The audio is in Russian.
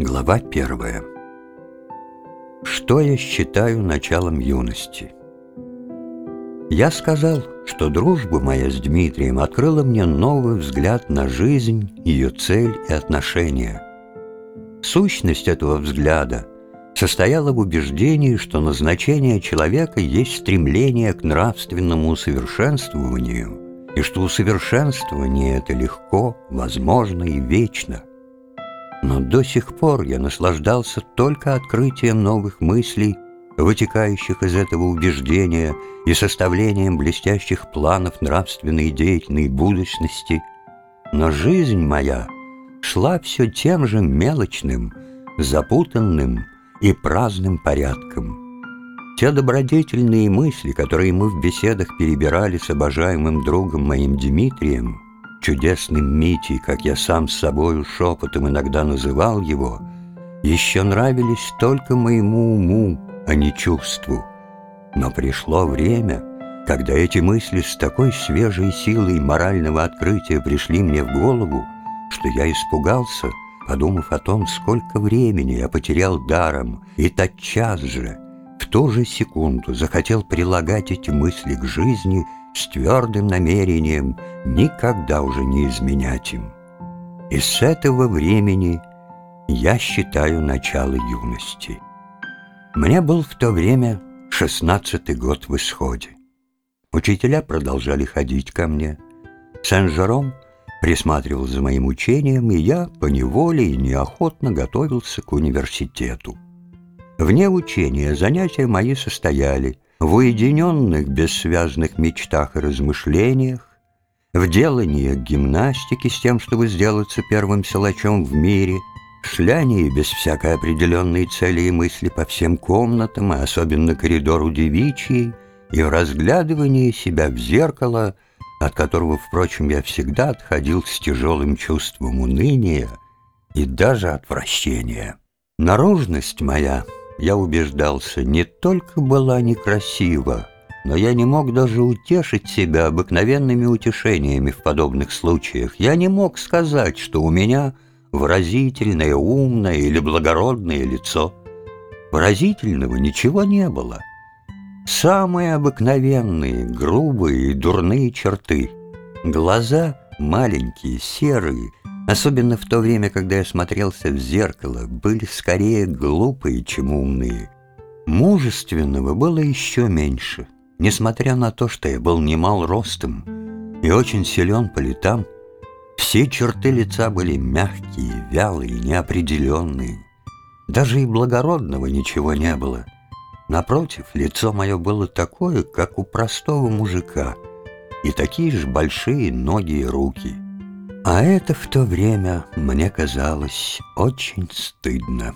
Глава первая. Что я считаю началом юности? Я сказал, что дружба моя с Дмитрием открыла мне новый взгляд на жизнь, ее цель и отношения. Сущность этого взгляда состояла в убеждении, что назначение человека есть стремление к нравственному усовершенствованию, и что усовершенствование это легко, возможно и вечно. Но до сих пор я наслаждался только открытием новых мыслей, вытекающих из этого убеждения и составлением блестящих планов нравственной и деятельной будущности. Но жизнь моя шла все тем же мелочным, запутанным и праздным порядком. Те добродетельные мысли, которые мы в беседах перебирали с обожаемым другом моим Дмитрием, чудесным Митей, как я сам с собою шепотом иногда называл его, еще нравились только моему уму, а не чувству. Но пришло время, когда эти мысли с такой свежей силой морального открытия пришли мне в голову, что я испугался, подумав о том, сколько времени я потерял даром, и тотчас же, в ту же секунду, захотел прилагать эти мысли к жизни – с твердым намерением никогда уже не изменять им. И с этого времени я считаю начало юности. Мне был в то время шестнадцатый год в исходе. Учителя продолжали ходить ко мне. Сен-Жером присматривал за моим учением, и я поневоле и неохотно готовился к университету. Вне учения занятия мои состояли – в уединенных бессвязных мечтах и размышлениях, в делании гимнастики с тем, чтобы сделаться первым силачом в мире, шлянии без всякой определенной цели и мысли по всем комнатам, а особенно коридору девичьей, и в разглядывании себя в зеркало, от которого, впрочем, я всегда отходил с тяжелым чувством уныния и даже отвращения. Наружность моя — я убеждался, не только была некрасива, но я не мог даже утешить себя обыкновенными утешениями в подобных случаях. Я не мог сказать, что у меня выразительное, умное или благородное лицо. Выразительного ничего не было. Самые обыкновенные, грубые и дурные черты. Глаза маленькие, серые, Особенно в то время, когда я смотрелся в зеркало, были скорее глупые, чем умные. Мужественного было еще меньше, несмотря на то, что я был немал ростом и очень силен по летам. Все черты лица были мягкие, вялые, неопределенные. Даже и благородного ничего не было. Напротив, лицо мое было такое, как у простого мужика, и такие же большие ноги и руки — а это в то время мне казалось очень стыдно.